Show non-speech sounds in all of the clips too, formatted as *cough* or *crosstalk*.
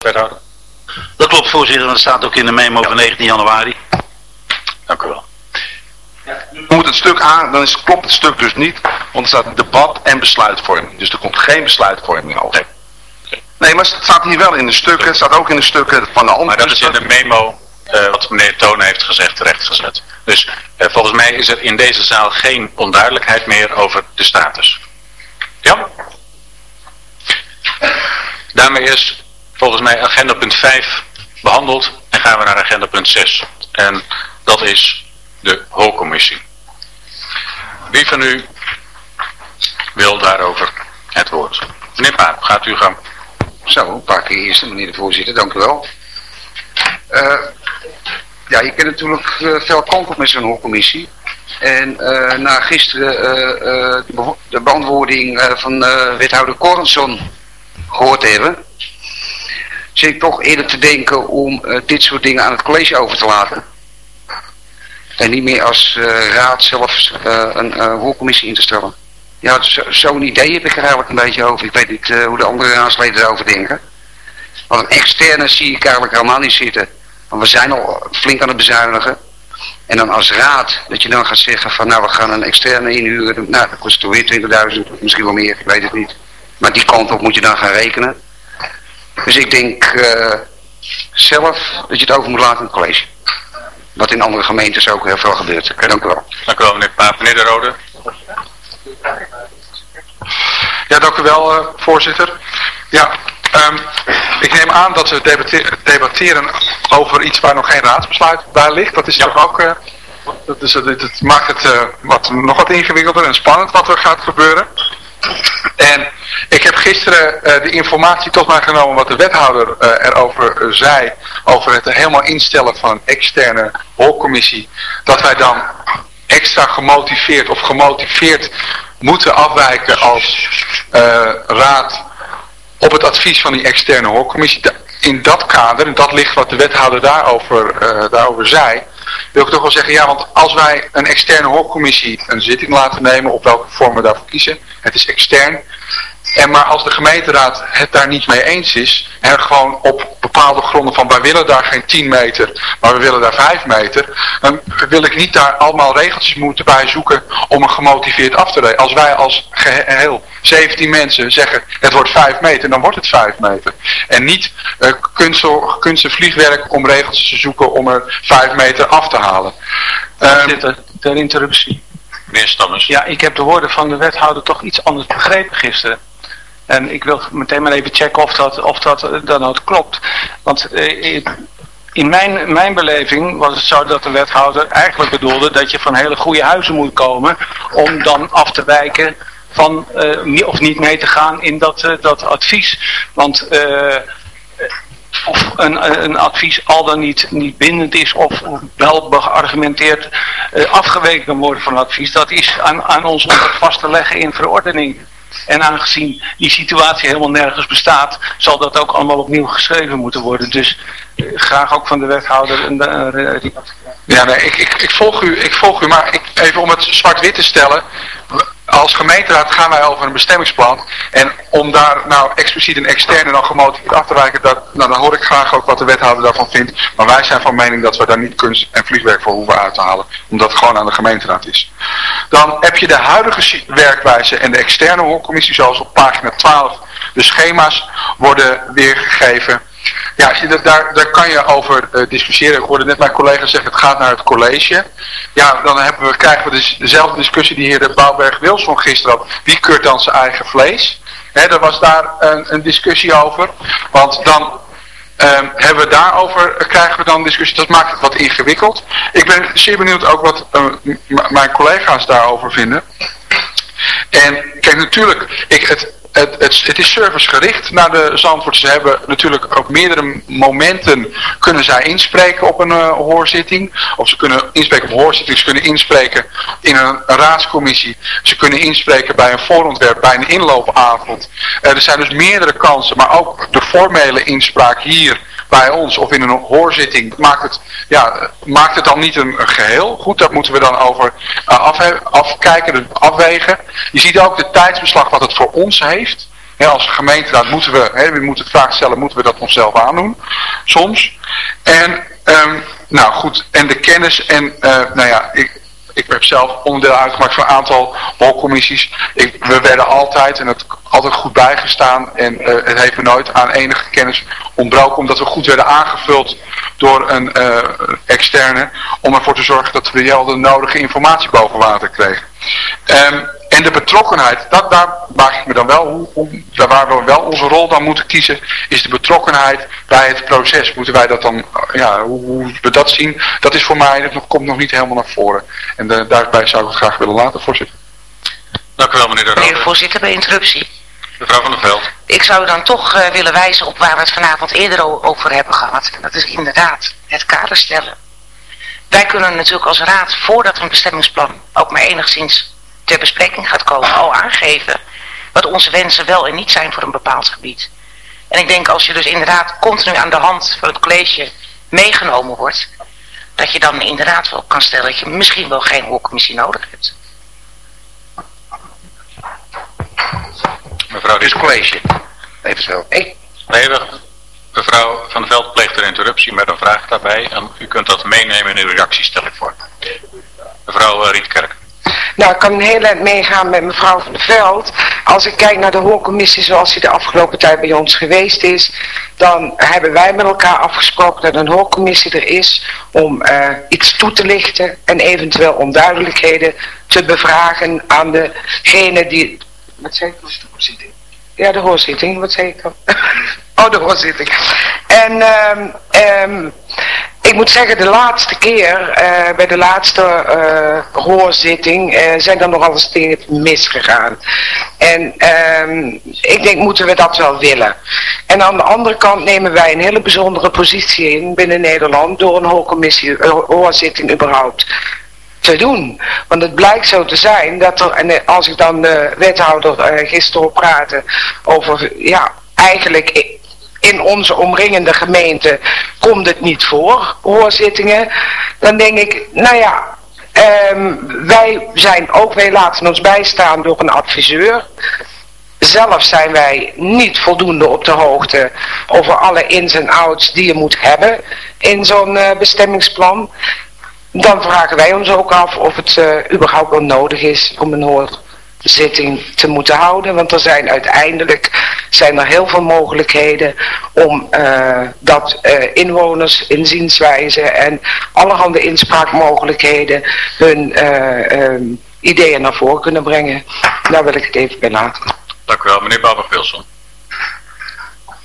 Dat klopt voorzitter, dat staat ook in de memo van 19 januari. Dank u wel. Je moet het stuk aan, dan is, klopt het stuk dus niet, want er staat debat en besluitvorming. Dus er komt geen besluitvorming over. Nee, maar het staat hier wel in de stukken, het staat ook in de stukken van de andere Maar dat is in de memo eh, wat meneer Toon heeft gezegd terechtgezet. Dus eh, volgens mij is er in deze zaal geen onduidelijkheid meer over de status. Ja? Daarmee is volgens mij agenda punt 5 behandeld en gaan we naar agenda punt 6. En dat is de hoofdcommissie. Wie van u wil daarover het woord? Meneer Paap, gaat u gang. Zo, een paar keer eerst, meneer de voorzitter, dank u wel. Eh, ja, je kent natuurlijk eh, veel kant met zo'n hoorcommissie. En eh, na gisteren de, de beantwoording van wethouder Korensson gehoord hebben, zit ik toch eerder te denken om eh, dit soort dingen aan het college over te laten. En niet meer als eh, raad zelf eh, een hoorcommissie in te stellen. Ja, zo- zo'n idee heb ik er eigenlijk een beetje over. Ik weet niet hoe de andere raadsleden erover denken. Want een externe zie ik eigenlijk helemaal niet zitten. Want we zijn al flink aan het bezuinigen. En dan als raad, dat je dan gaat zeggen van nou we gaan een externe inhuren. Nou dat kost toch weer 20.000, misschien wel meer, ik weet het niet. Maar die kant op moet je dan gaan rekenen. Dus ik denk eh, zelf dat je het over moet laten in het college. Wat in andere gemeentes ook heel veel gebeurt. Dank u wel. Dank u wel meneer Paap. Meneer De Rode. Ja, dank u wel, eh, voorzitter. Ja, ehm, ik neem aan dat we debatteren over iets waar nog geen raadsbesluit bij ligt. Dat is toch ook... eh, dat, is, het, het maakt het eh, wat, nog wat ingewikkelder en spannend wat er gaat gebeuren. En ik heb gisteren eh, de informatie tot mij genomen wat de wethouder eh, erover eh, zei. Over het helemaal instellen van een externe hoorcommissie. Dat wij dan extra gemotiveerd of gemotiveerd moeten afwijken als raad op het advies van die externe hoorcommissie. In dat kader, en dat ligt wat de wethouder daarover, daarover zei, wil ik toch wel zeggen, ja, want als wij een externe hoorcommissie een zitting laten nemen, op welke vorm we daarvoor kiezen, het is extern, en maar als de gemeenteraad het daar niet mee eens is, en gewoon op bepaalde gronden van wij willen daar geen 10 meter, maar we willen daar 5 meter, dan wil ik niet daar allemaal regeltjes moeten bij zoeken om een gemotiveerd af te rekenen. Als wij als geheel 17 mensen zeggen het wordt 5 meter, dan wordt het 5 meter. En niet uh, kunst, kunst en vliegwerk om regeltjes te zoeken om er 5 meter af te halen. Ehm, Voorzitter, ter interruptie. Meneer Stammers. Ja, ik heb de woorden van de wethouder toch iets anders begrepen gisteren. En ik wil meteen maar even checken of dat, of dat eh, dan ook klopt. Want eh, in mijn, mijn beleving was het zo dat de wethouder eigenlijk bedoelde dat je van hele goede huizen moet komen om dan af te wijken van uh, of niet mee te gaan in dat, dat advies. Want of een, een advies al dan niet, niet bindend is of wel geargumenteerd uh, afgeweken kan worden van advies, dat is aan, aan ons om vast te leggen in verordening. En aangezien die situatie helemaal nergens bestaat, zal dat ook allemaal opnieuw geschreven moeten worden. Dus uh, graag ook van de wethouder een uh, Ja, nee, ik, ik, ik, volg u, ik volg u, maar even om het zwart-wit te stellen. Als gemeenteraad gaan wij over een bestemmingsplan. En om daar nou expliciet een externe dan gemotiveerd af te wijken, dat, nou, dan hoor ik graag ook wat de wethouder daarvan vindt. Maar wij zijn van mening dat we daar niet kunst en vliegwerk voor hoeven uit te halen. Omdat het gewoon aan de gemeenteraad is. Dan heb je de huidige werkwijze en de externe hoorcommissie zoals op pagina 12 de schema's worden weergegeven. Ja, daar, daar kan je over uh, discussiëren. Ik hoorde net mijn collega zeggen, het gaat naar het college. Ja, dan hebben we, krijgen we dus dezelfde discussie die heer Bouwberg-Wilson gisteren had. Wie keurt dan zijn eigen vlees? He, er was daar een, een discussie over. Want dan um, hebben we daarover, krijgen we dan discussie. Dat maakt het wat ingewikkeld. Ik ben zeer benieuwd ook wat uh, mijn collega's daarover vinden. En kijk, natuurlijk, ik, het, het, het, het, is servicegericht naar de Zandvoortse. Ze hebben natuurlijk op meerdere momenten kunnen zij inspreken op een uh, hoorzitting. Of ze kunnen inspreken op hoorzitting, ze kunnen inspreken in een, raadscommissie. Ze kunnen inspreken bij een voorontwerp, bij een inloopavond. Uh, er zijn dus meerdere kansen, maar ook de formele inspraak hier bij ons of in een hoorzitting maakt het, ja, maakt het dan niet een, geheel. Goed, dat moeten we dan over af, afkijken, afwegen. Je ziet ook de tijdsbeslag wat het voor ons heeft. Ja, als gemeenteraad moeten we, we moeten het vraag stellen, moeten we dat onszelf aandoen? Soms. En, ehm, nou goed, en de kennis en, uh, nou ja, ik, ik heb zelf onderdeel uitgemaakt van een aantal holcommissies. Ik, we werden altijd, en het altijd goed bijgestaan en uh, het heeft me nooit aan enige kennis ontbroken, omdat we goed werden aangevuld door een uh, externe, om ervoor te zorgen dat we de nodige informatie boven water kregen. Um, en de betrokkenheid, dat, daar maak ik me dan wel, daar waar we wel onze rol dan moeten kiezen, is de betrokkenheid bij het proces. Moeten wij dat dan, ja, hoe, hoe we dat zien, dat is voor mij, dat komt nog niet helemaal naar voren. En de, daarbij zou ik het graag willen laten, voorzitter. Dank u wel, meneer de Meneer de voorzitter, bij interruptie. Mevrouw van der Veld. Ik zou dan toch uh, willen wijzen op waar we het vanavond eerder over hebben gehad. En dat is inderdaad het kader stellen. Wij kunnen natuurlijk als raad, voordat een bestemmingsplan ook maar enigszins ter bespreking gaat komen, al aangeven wat onze wensen wel en niet zijn voor een bepaald gebied. En ik denk als je dus inderdaad continu aan de hand van het college meegenomen wordt, dat je dan inderdaad wel kan stellen dat je misschien wel geen hoorcommissie nodig hebt. Mevrouw Dus college. Even zo. Ik, Nee, wacht. Mevrouw Van der Veld pleegt een interruptie met een vraag daarbij. En u kunt dat meenemen in uw reactie, stel ik voor. Mevrouw uh, Rietkerk. Nou, ik kan heel erg meegaan met mevrouw Van der Veld. Als ik kijk naar de hoorcommissie zoals die de afgelopen tijd bij ons geweest is, dan hebben wij met elkaar afgesproken dat een hoorcommissie er is om uh, iets toe te lichten en eventueel onduidelijkheden te bevragen aan degene die... Wat zei ik? Ja, de hoorzitting. Wat zei ik dan? *laughs* oh, de hoorzitting. En um, um, ik moet zeggen, de laatste keer, uh, bij de laatste uh, hoorzitting, uh, zijn er nogal eens dingen misgegaan. En um, ik denk, moeten we dat wel willen. En aan de andere kant nemen wij een hele bijzondere positie in binnen Nederland door een hoorcommissie, hoorzitting überhaupt te doen. Want het blijkt zo te zijn dat er, en als ik dan de wethouder gisteren op praatte over, ja, eigenlijk in onze omringende gemeente komt het niet voor, hoorzittingen. Dan denk ik, nou ja, um, wij zijn ook, wij laten ons bijstaan door een adviseur. Zelf zijn wij niet voldoende op de hoogte over alle ins en outs die je moet hebben in zo'n bestemmingsplan. Dan vragen wij ons ook af of het uh, überhaupt wel nodig is om een hoor zitting te moeten houden. Want er zijn uiteindelijk zijn er heel veel mogelijkheden om uh, dat uh, inwoners, inzienswijzen en allerhande inspraakmogelijkheden hun uh, um, ideeën naar voren kunnen brengen. Daar wil ik het even bij laten. Dank u wel, meneer Babber-Wilson.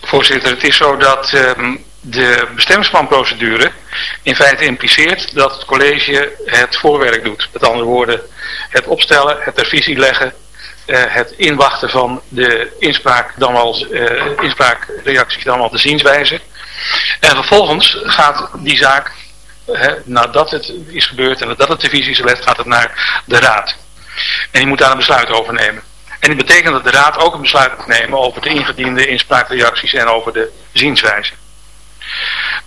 Voorzitter, het is zo dat um, de bestemmingsplanprocedure in feite impliceert dat het college het voorwerk doet. Met andere woorden, het opstellen, het ter visie leggen, uh, het inwachten van de inspraak, dan wel, uh, inspraakreacties, dan wel de zienswijze. En vervolgens gaat die zaak, nadat het is gebeurd en nadat het de visie is gelegd, gaat het naar de raad. En die moet daar een besluit over nemen. En dat betekent dat de raad ook een besluit moet nemen over de ingediende inspraakreacties en over de zienswijze.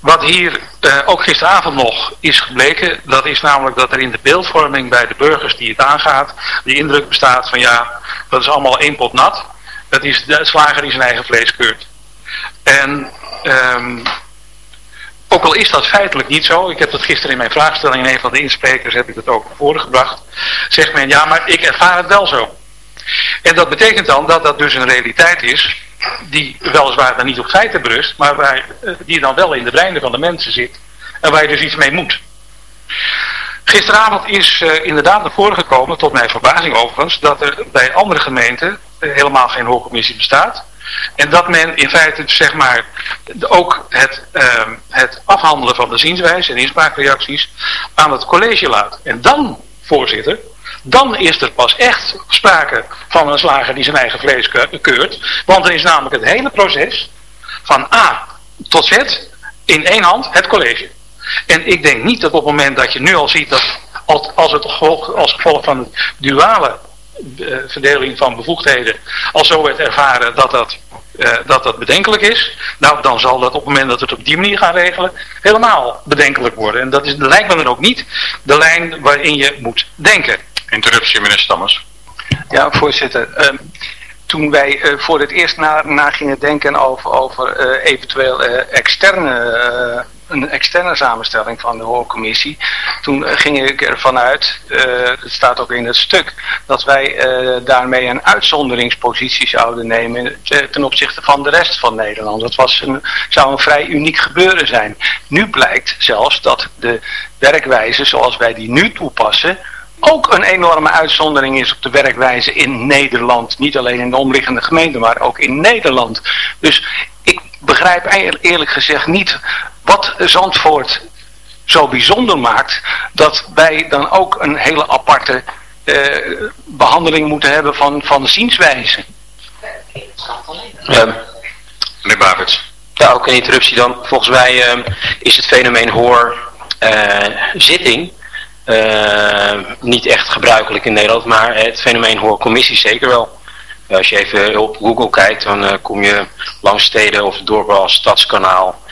Wat hier uh, ook gisteravond nog is gebleken, dat is namelijk dat er in de beeldvorming bij de burgers die het aangaat, die indruk bestaat van ja, dat is allemaal één pot nat. Het is de slager die zijn eigen vlees keurt. En um, ook al is dat feitelijk niet zo, ik heb dat gisteren in mijn vraagstelling in een van de insprekers heb ik dat ook naar voren gebracht, zegt men ja, maar ik ervaar het wel zo. En dat betekent dan dat dat dus een realiteit is die weliswaar dan niet op feiten berust, maar waar, die dan wel in de breinen van de mensen zit en waar je dus iets mee moet. Gisteravond is uh, inderdaad naar voren gekomen, tot mijn verbazing overigens, dat er bij andere gemeenten uh, helemaal geen hoorcommissie bestaat. En dat men in feite zeg maar ook het, uh, het afhandelen van de zienswijze en inspraakreacties aan het college laat. En dan, voorzitter, dan is er pas echt sprake van een slager die zijn eigen vlees keurt. Want dan is namelijk het hele proces van A tot Z in één hand het college. En ik denk niet dat op het moment dat je nu al ziet dat als het als gevolg van de duale uh, verdeling van bevoegdheden al zo werd ervaren dat dat, uh, dat dat bedenkelijk is, nou dan zal dat op het moment dat we het op die manier gaan regelen helemaal bedenkelijk worden. En dat is, lijkt me dan ook niet de lijn waarin je moet denken. Interruptie, meneer Stammers. Ja, voorzitter. Uh, toen wij uh, voor het eerst na, na gingen denken over, over uh, eventueel externe een externe samenstelling van de hoorcommissie. Toen ging ik ervan uit, het staat ook in het stuk, dat wij daarmee een uitzonderingspositie zouden nemen ten opzichte van de rest van Nederland. Dat was een, zou een vrij uniek gebeuren zijn. Nu blijkt zelfs dat de werkwijze zoals wij die nu toepassen, ook een enorme uitzondering is op de werkwijze in Nederland. Niet alleen in de omliggende gemeenten, maar ook in Nederland. Dus ik begrijp eerlijk gezegd niet wat Zandvoort zo bijzonder maakt, dat wij dan ook een hele aparte uh, behandeling moeten hebben van, van de zienswijze. Um, meneer Baberts. Ja, ook een interruptie dan. Volgens mij um, is het fenomeen hoor uh, zitting uh, niet echt gebruikelijk in Nederland, maar het fenomeen hoorcommissie zeker wel. Als je even op Google kijkt, dan kom je langs steden of dorpen als Stadskanaal,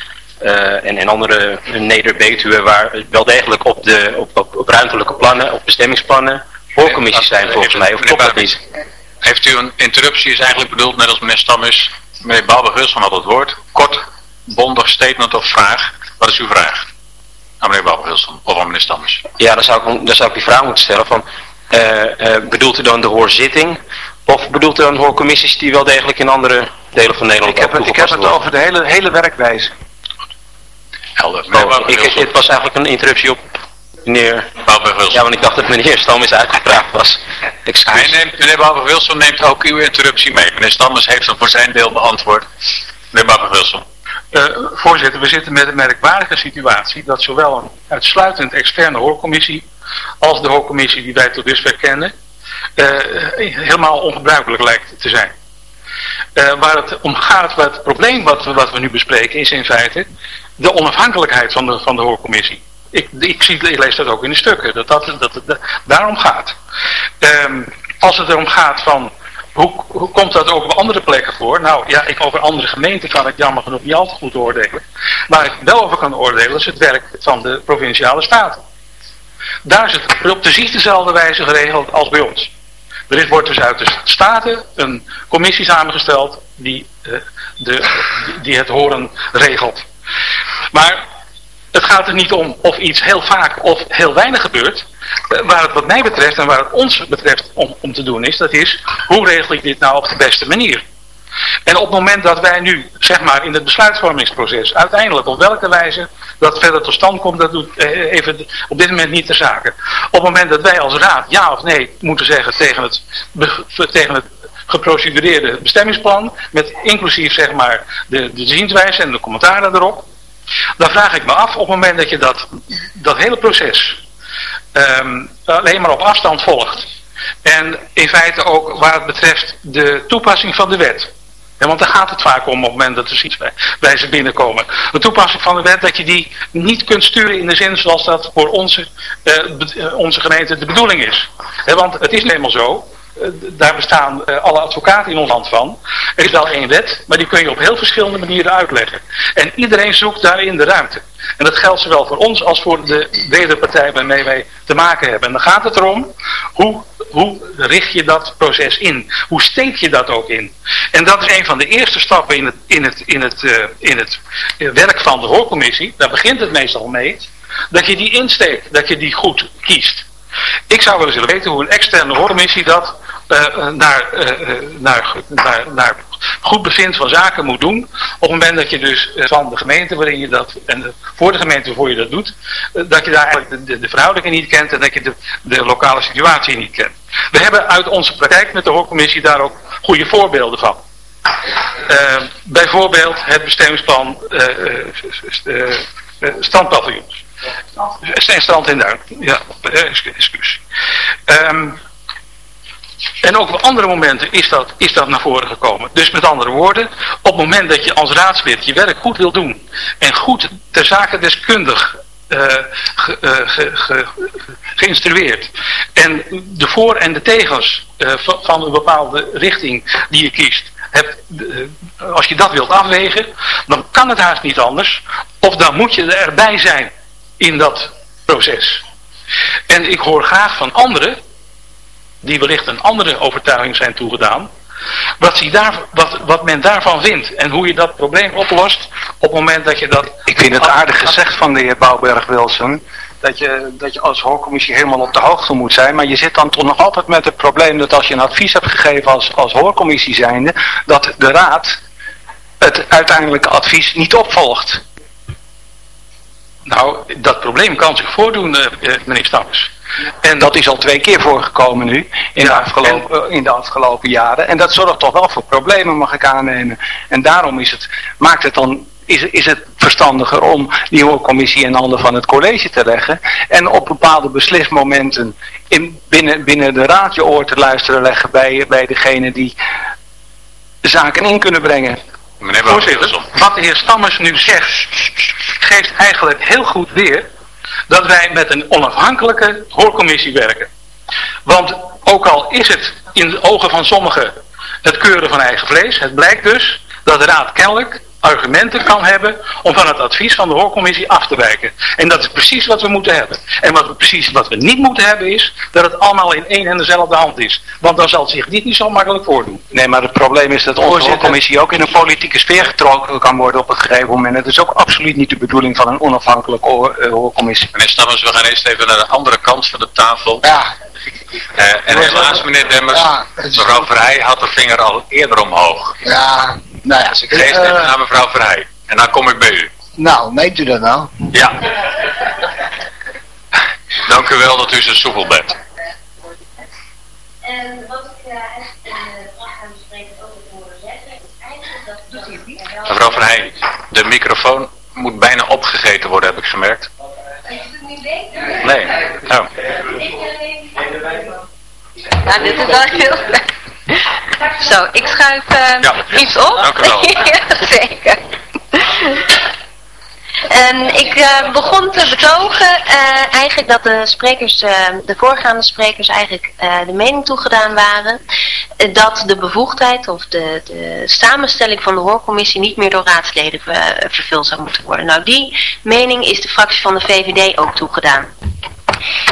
uh, en, en andere neder-Betuwe waar wel degelijk op, de, op, op, op ruimtelijke plannen, op bestemmingsplannen, voorcommissies zijn volgens mij. Of klopt dat niet? Heeft u een interruptie is eigenlijk bedoeld, net als meneer Stammes, meneer Balber-Wilson had het woord, kort, bondig statement of vraag. Wat is uw vraag? Aan meneer Balber-Wilson of aan meneer Stammes? Ja, dan zou ik, dan zou ik die vraag moeten stellen van, uh, uh, bedoelt u dan de hoorzitting of bedoelt u dan hoorcommissies die wel degelijk in andere delen van Nederland ik heb het, Ik heb het over de hele, hele werkwijze. Helder. Oh, ik, het was eigenlijk een interruptie op meneer... Wilson. Ja, want ik dacht dat meneer Stammes uitgepraat was. Hij neemt, meneer Barbara Wilson neemt ook uw interruptie mee. Meneer Stammes heeft hem voor zijn deel beantwoord. Meneer Barbara Wilson. Uh, voorzitter, we zitten met een merkwaardige situatie dat zowel een uitsluitend externe hoorcommissie als de hoorcommissie die wij tot dusver kennen, uh, helemaal ongebruikelijk lijkt te zijn. Uh, waar het om gaat, waar het probleem wat, wat we nu bespreken is in feite de onafhankelijkheid van de, van de hoorcommissie. Ik, ik, zie, lees dat ook in de stukken, dat dat, dat, daarom gaat. Um, als het erom gaat van, hoe, hoe komt dat ook op andere plekken voor? Nou ja, ik, over andere gemeenten kan ik jammer genoeg niet al te goed oordelen. Waar ik wel over kan oordelen is het werk van de provinciale staten. Daar is het op precies dezelfde wijze geregeld als bij ons. Er wordt dus uit de staten een commissie samengesteld die, uh, de, die het horen regelt. Maar het gaat er niet om of iets heel vaak of heel weinig gebeurt. Eh, waar het wat mij betreft en waar het ons betreft om, om te doen is, dat is, hoe regel ik dit nou op de beste manier? En op het moment dat wij nu, zeg maar, in het besluitvormingsproces, uiteindelijk op welke wijze dat verder tot stand komt, dat doet eh, even op dit moment niet de zaken. Op het moment dat wij als raad ja of nee moeten zeggen tegen het, tegen het geprocedureerde bestemmingsplan, met inclusief zeg maar de, de zienswijze en de commentaren erop, dan vraag ik me af op het moment dat je dat, dat hele proces um, alleen maar op afstand volgt, en in feite ook waar het betreft de toepassing van de wet, ja, want daar gaat het vaak om op het moment dat er iets bij, bij ze binnenkomen. De toepassing van de wet dat je die niet kunt sturen in de zin zoals dat voor onze, uh, onze gemeente de bedoeling is. want het is eenmaal zo eh, daar bestaan uh, alle advocaten in ons land van. Er is wel één wet, maar die kun je op heel verschillende manieren uitleggen. En iedereen zoekt daarin de ruimte. En dat geldt zowel voor ons als voor de wederpartij waarmee wij te maken hebben. En dan gaat het erom, hoe, hoe richt je dat proces in? Hoe steek je dat ook in? En dat is een van de eerste stappen in het, in het, in het, uh, in het werk van de hoorcommissie. Daar begint het meestal mee. Dat je die insteekt, dat je die goed kiest. Ik zou wel eens willen weten hoe een externe hoorcommissie dat naar, uh, naar, naar, naar goed bevind van zaken moet doen. Op het moment dat je dus van de gemeente waarin je dat, en voor de gemeente waarvoor je dat doet, dat je daar eigenlijk de, de, de verhoudingen niet kent en dat je de, de lokale situatie niet kent. We hebben uit onze praktijk met de hoorcommissie daar ook goede voorbeelden van. Uh, bijvoorbeeld het bestemmingsplan uh, standpaviljoens. En strand in Duin. Ja, excuus. Um, en ook op andere momenten is dat, is dat naar voren gekomen. Dus met andere woorden, op het moment dat je als raadslid je werk goed wil doen en goed ter zake deskundig ge, ge, geïnstrueerd en de voor- en de tegens van, van, een bepaalde richting die je kiest, hebt, als je dat wilt afwegen, dan kan het haast niet anders. Of dan moet je erbij zijn in dat proces. En ik hoor graag van anderen die wellicht een andere overtuiging zijn toegedaan, Wat, daar, wat, wat men daarvan vindt en hoe je dat probleem oplost op het moment dat je dat... Ik vind het aardig gezegd van de heer Bouwberg-Wilson dat je, dat je als hoorcommissie helemaal op de hoogte moet zijn. Maar je zit dan toch nog altijd met het probleem dat als je een advies hebt gegeven als, als hoorcommissie zijnde, dat de raad het uiteindelijke advies niet opvolgt. Nou, dat probleem kan zich voordoen, eh, eh meneer Stammers. En dat is al twee keer voorgekomen nu, in, de afgelopen, eh, in de afgelopen jaren. En dat zorgt toch wel voor problemen, mag ik aannemen. En daarom is het, maakt het dan is, is het verstandiger om die hoorcommissie in handen van het college te leggen. En op bepaalde beslismomenten in, binnen, binnen de raad je oor te luisteren leggen bij, bij degene die zaken in kunnen brengen. Meneer Voorzitter, wat de heer Stammers nu zegt, geeft eigenlijk heel goed weer dat wij met een onafhankelijke hoorcommissie werken. Want ook al is het in de ogen van sommigen het keuren van eigen vlees, het blijkt dus dat de raad kennelijk argumenten kan hebben om van het advies van de hoorcommissie af te wijken. En dat is precies wat we moeten hebben. En wat we precies wat we niet moeten hebben is dat het allemaal in één en dezelfde hand is. Want dan zal het zich dit niet zo makkelijk voordoen. Nee, maar het probleem is dat onze hoorcommissie ook in een politieke sfeer getrokken kan worden op een gegeven moment. Het is ook absoluut niet de bedoeling van een onafhankelijke eh, hoorcommissie. Meneer Stammers, we gaan eerst even naar de andere kant van de tafel. Ja. Uh, en helaas, meneer Demmers, Ja, mevrouw Vrij had de vinger al eerder omhoog. Ja, nou ja. Dus ik geef even naar mevrouw Vrij. En dan kom ik bij u. Nou, meent u dat nou? Ja. Dank u wel dat u zo soepel bent. En wat ik uh, eigenlijk in de vraag bespreken ook heb horen zeggen, is eigenlijk dat... Mevrouw Vrij, de microfoon moet bijna opgegeten worden, heb ik gemerkt. Is het niet beter? Nee. Oh. Nou, dit is wel heel... Zo, ik schuif uh, Ja. iets op. Dank u wel. *laughs* ja, zeker. En ik eh, begon te betogen eh, eigenlijk dat de sprekers, eh, de voorgaande sprekers eigenlijk eh, de mening toegedaan waren eh, dat de bevoegdheid of de, de samenstelling van de hoorcommissie niet meer door raadsleden ver- vervuld zou moeten worden. Nou, die mening is de fractie van de VVD ook toegedaan.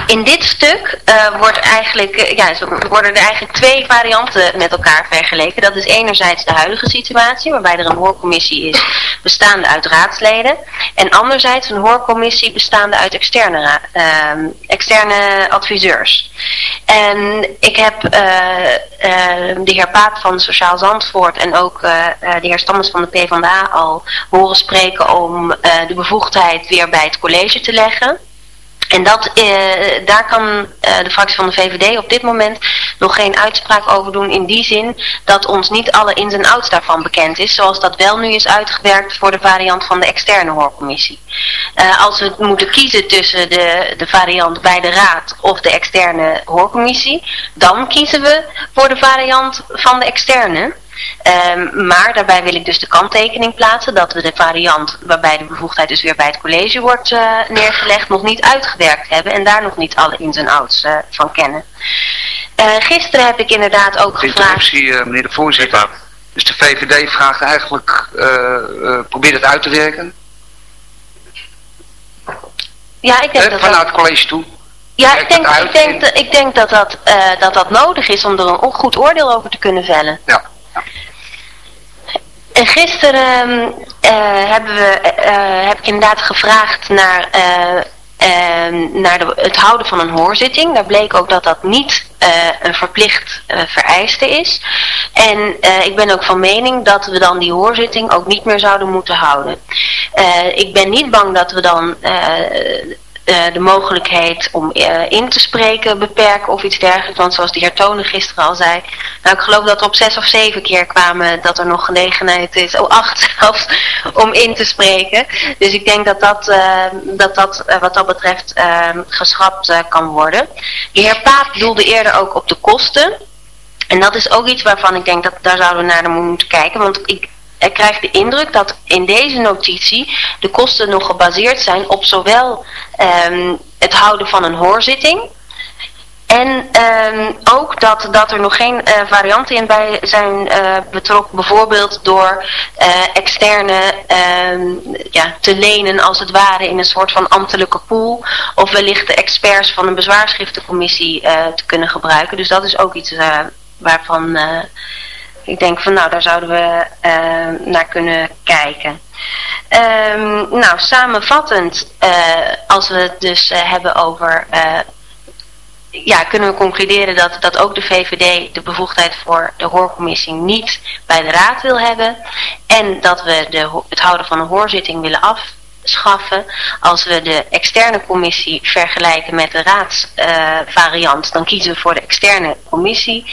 In dit stuk eh, wordt eigenlijk, eh, ja, worden er eigenlijk twee varianten met elkaar vergeleken. Dat is enerzijds de huidige situatie, waarbij er een hoorcommissie is bestaande uit raadsleden. En anderzijds een hoorcommissie bestaande uit externe, ehm, externe adviseurs. En ik heb eh, eh, de heer Paap van Sociaal Zandvoort en ook de heer Stammers van de PvdA al horen spreken om de bevoegdheid weer bij het college te leggen. En dat, eh, daar kan eh, de fractie van de VVD op dit moment nog geen uitspraak over doen in die zin dat ons niet alle ins en outs daarvan bekend is, zoals dat wel nu is uitgewerkt voor de variant van de externe hoorcommissie. Eh, als we moeten kiezen tussen de, de variant bij de raad of de externe hoorcommissie, dan kiezen we voor de variant van de externe. Ehm, maar daarbij wil ik dus de kanttekening plaatsen dat we de variant waarbij de bevoegdheid dus weer bij het college wordt eh, neergelegd nog niet uitgewerkt hebben en daar nog niet alle ins en outs eh, van kennen. Eh, gisteren heb ik inderdaad ook gevraagd... Interruptie, eh, meneer de voorzitter. Dus de VVD vraagt eigenlijk, eh eh probeer het uit te werken. Ja, ik denk dat vanuit dat... het college toe. Ja, ik denk, ik denk, ik denk dat, dat, eh, dat dat nodig is om er een goed oordeel over te kunnen vellen. Ja. En gisteren eh, hebben we, eh, heb ik inderdaad gevraagd naar, eh, eh, naar het houden van een hoorzitting. Daar bleek ook dat dat niet eh, een verplicht eh, vereiste is. En eh, ik ben ook van mening dat we dan die hoorzitting ook niet meer zouden moeten houden. Eh, ik ben niet bang dat we dan eh, eh, de mogelijkheid om eh, in te spreken beperken of iets dergelijks. Want zoals de heer Tonen gisteren al zei, nou ik geloof dat er op zes of zeven keer kwamen dat er nog gelegenheid is, oh acht *laughs* zelfs, om in te spreken. Dus ik denk dat dat, eh, dat, dat eh, wat dat betreft eh, geschrapt eh, kan worden. De heer Paap doelde eerder ook op de kosten. En dat is ook iets waarvan ik denk dat daar zouden we naar moeten kijken. Want ik, ik krijg de indruk dat in deze notitie de kosten nog gebaseerd zijn op zowel ehm, het houden van een hoorzitting. En ehm, ook dat, dat er nog geen eh, varianten in bij zijn eh, betrokken, bijvoorbeeld door eh, externe ehm, ja, te lenen als het ware in een soort van ambtelijke pool. Of wellicht de experts van een bezwaarschriftencommissie te kunnen gebruiken. Dus dat is ook iets waarvan, ik denk van nou, daar zouden we uh, naar kunnen kijken. Um, nou, samenvattend, uh, als we het dus uh, hebben over, ja, kunnen we concluderen dat, dat ook de VVD de bevoegdheid voor de hoorcommissie niet bij de raad wil hebben. En dat we de, het houden van een hoorzitting willen afschaffen. Als we de externe commissie vergelijken met de raadsvariant, dan kiezen we voor de externe commissie.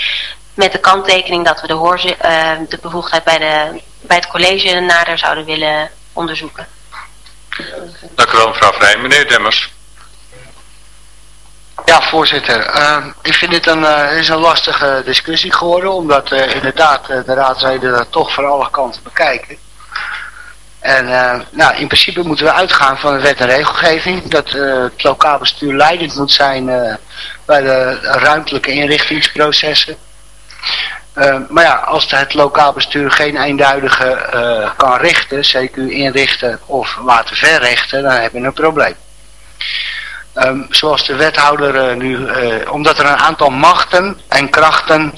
Met de kanttekening dat we de, hoor, uh, de bevoegdheid bij, de, bij het college nader zouden willen onderzoeken. Dank u wel mevrouw Vrij. Meneer Demmers. Ja, voorzitter. Uh, ik vind dit een, uh, is een lastige discussie geworden, omdat uh, inderdaad de raadsleden dat toch van alle kanten bekijken. En nou, in principe moeten we uitgaan van de wet en regelgeving, dat het lokaal bestuur leidend moet zijn bij de ruimtelijke inrichtingsprocessen. Uh, maar ja, als het lokaal bestuur geen eenduidige uh, kan richten, CQ inrichten of laten verrichten, dan heb je een probleem. Um, zoals de wethouder uh, nu, omdat er een aantal machten en krachten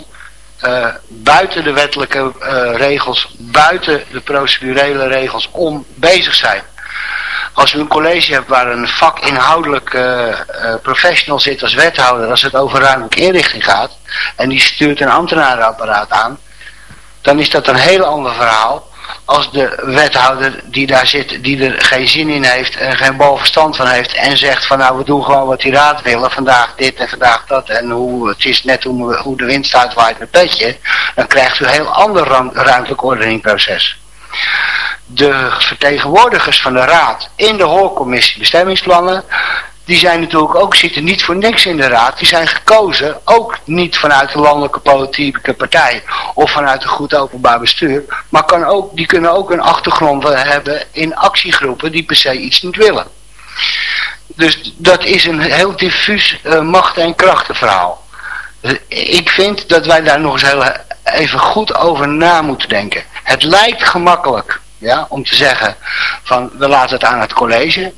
buiten de wettelijke regels, buiten de procedurele regels om bezig zijn. Als u een college hebt waar een vakinhoudelijk professional zit als wethouder, als het over ruimtelijke inrichting gaat, en die stuurt een ambtenarenapparaat aan, dan is dat een heel ander verhaal als de wethouder die daar zit, die er geen zin in heeft en geen bal verstand van heeft en zegt van nou we doen gewoon wat die raad willen, vandaag dit en vandaag dat en hoe, het is net hoe, hoe de wind staat waait met petje, dan krijgt u een heel ander ruimtelijk ordeningproces. De vertegenwoordigers van de raad in de hoorcommissie bestemmingsplannen, die zijn natuurlijk ook, zitten niet voor niks in de raad. Die zijn gekozen, ook niet vanuit de landelijke politieke partij of vanuit een goed openbaar bestuur. Maar kan ook, die kunnen ook een achtergrond hebben in actiegroepen die per se iets niet willen. Dus dat is een heel diffuus uh, machten- en krachtenverhaal. Ik vind dat wij daar nog eens heel even goed over na moeten denken. Het lijkt gemakkelijk ja, om te zeggen van we laten het aan het college.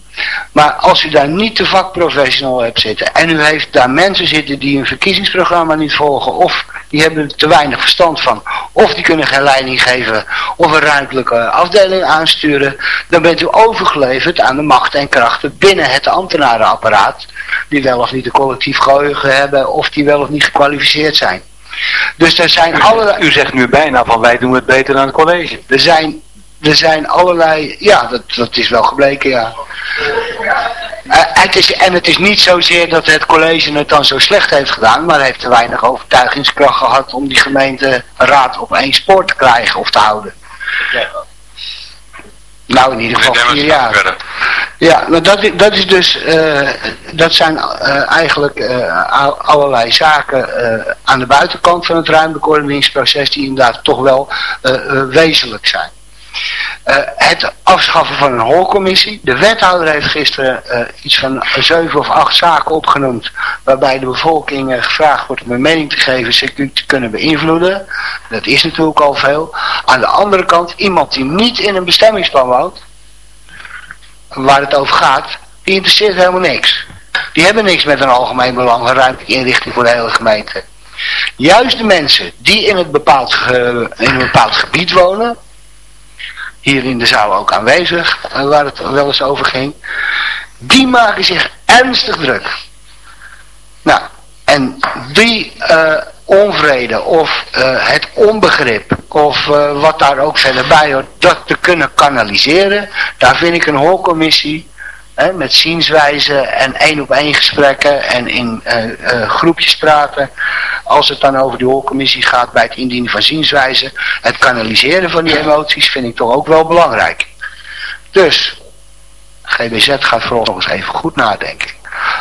Maar als u daar niet de vakprofessional hebt zitten en u heeft daar mensen zitten die een verkiezingsprogramma niet volgen of die hebben er te weinig verstand van of die kunnen geen leiding geven of een ruimtelijke afdeling aansturen, dan bent u overgeleverd aan de machten en krachten binnen het ambtenarenapparaat die wel of niet een collectief geheugen hebben of die wel of niet gekwalificeerd zijn. Dus er zijn allerlei... U zegt nu bijna van wij doen het beter dan het college. Er zijn er zijn allerlei, ja, dat, dat is wel gebleken, ja. Uh, het is, en het is niet zozeer dat het college het dan zo slecht heeft gedaan, maar heeft te weinig overtuigingskracht gehad om die gemeente raad op één spoor te krijgen of te houden. Nou, in ieder geval vier jaar. Ja, nou dat, dat is dus, uh, dat zijn uh, eigenlijk allerlei zaken aan de buitenkant van het ruimtelijk ordeningsproces die inderdaad toch wel wezenlijk zijn. Uh, het afschaffen van een hoorcommissie. De wethouder heeft gisteren uh, iets van zeven of acht zaken opgenoemd. Waarbij de bevolking uh, gevraagd wordt om een mening te geven. Ze te kunnen beïnvloeden. Dat is natuurlijk al veel. Aan de andere kant, iemand die niet in een bestemmingsplan woont. Waar het over gaat. Die interesseert helemaal niks. Die hebben niks met een algemeen belang. Een ruimtelijke inrichting voor de hele gemeente. Juist de mensen die in, het bepaald, in een bepaald gebied wonen hier in de zaal ook aanwezig, eh, waar het wel eens over ging. Die maken zich ernstig druk. Nou, en die uh, onvrede of uh, het onbegrip of wat daar ook verder bij hoort, dat te kunnen kanaliseren, daar vind ik een hoorcommissie Met zienswijzen en één op één gesprekken en in uh, uh, groepjes praten. Als het dan over de hoorcommissie gaat bij het indienen van zienswijzen. Het kanaliseren van die emoties vind ik toch ook wel belangrijk. Dus, GBZ gaat vooral nog eens even goed nadenken.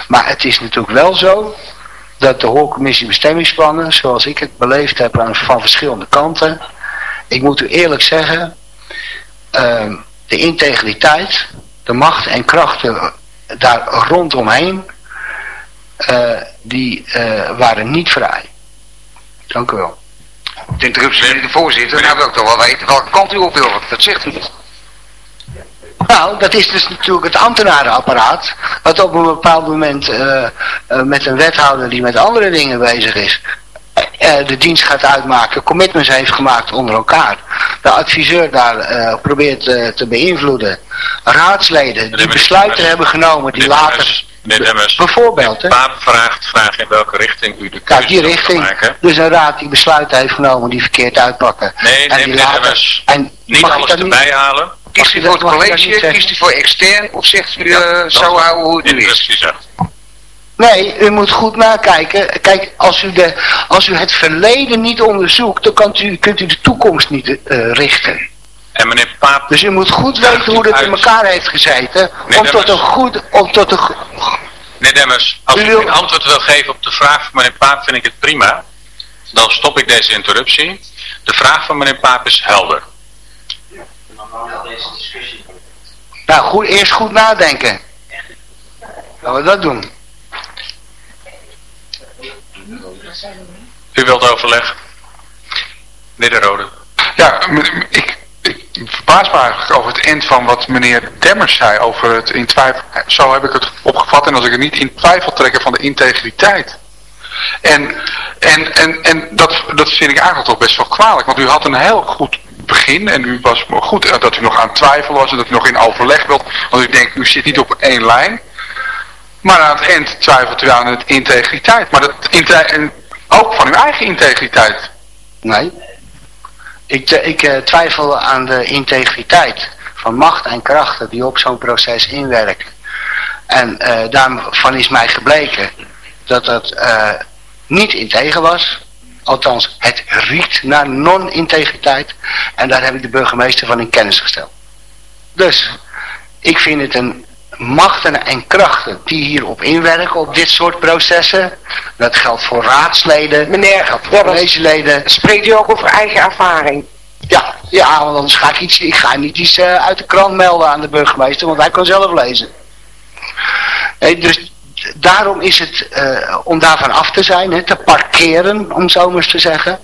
Maar het is natuurlijk wel zo dat de hoorcommissie bestemmingsplannen, zoals ik het beleefd heb van verschillende kanten. Ik moet u eerlijk zeggen, uh, de integriteit de macht en krachten daar rondomheen, uh, die uh, waren niet vrij. Dank u wel. De interruptie van de voorzitter, hebben we ook toch wel weten welke kant u op wil, dat zegt u niet. Nou, dat is dus natuurlijk het ambtenarenapparaat, wat op een bepaald moment uh, met een wethouder die met andere dingen bezig is, eh, de dienst gaat uitmaken, commitments heeft gemaakt onder elkaar. De adviseur daar eh, probeert eh, te beïnvloeden. Raadsleden die besluiten hebben genomen die later... Meneer Demmers, Bijvoorbeeld, hè? Paap vraagt, vraag in welke richting u de Kijk, die keuze wil richting. maken. Dus een raad die besluiten heeft genomen die verkeerd uitpakken. Nee, En nee, die later- Demmers. En Niet alles erbij halen. Kiest u voor het college, kiest u voor extern of zegt u Ja, eh, dat zo houden hoe het nu is? Nee, u moet goed nakijken. Kijk, als u, de, als u het verleden niet onderzoekt, dan kunt u, kunt u de toekomst niet eh, richten. En meneer Paap, Dus u moet goed weten hoe dat in elkaar heeft gezeten. Om tot een goed, om tot een meneer Demmers, als U geen antwoord wil geven op de vraag van meneer Paap, vind ik het prima. Dan stop ik deze interruptie. De vraag van meneer Paap is helder. Nou, goed, eerst goed nadenken. Gaan we dat doen? U wilt overleg? Meneer De Rode. Ja, ik, ik verbaas me eigenlijk over het eind van wat meneer Demmers zei over het in twijfel. Zo heb ik het opgevat en als ik het niet in twijfel trekken van de integriteit. En, en, en, en dat, dat vind ik eigenlijk toch best wel kwalijk, want u had een heel goed begin en u was goed eh, dat u nog aan het twijfelen was en dat u nog in overleg wilt, want u denkt u zit niet op één lijn. Maar aan het eind twijfelt u aan het integriteit, maar dat ook van uw eigen integriteit. Nee. Ik, ik eh, twijfel aan de integriteit van macht en krachten die op zo'n proces inwerken. En eh, daarvan is mij gebleken dat dat eh, niet integer was. Althans, het riekt naar non-integriteit. En daar heb ik de burgemeester van in kennis gesteld. Dus, ik vind het een machten en krachten die hierop inwerken, op dit soort processen. Dat geldt voor raadsleden, Meneer geldt voor collegeleden. spreekt u ook over eigen ervaring? Ja, ja, want anders ga ik, iets, ik ga niet iets eh, uit de krant melden aan de burgemeester, want hij kan zelf lezen. Nee, dus daarom is het, eh, om daarvan af te zijn, hè, te parkeren, om zo maar eens te zeggen.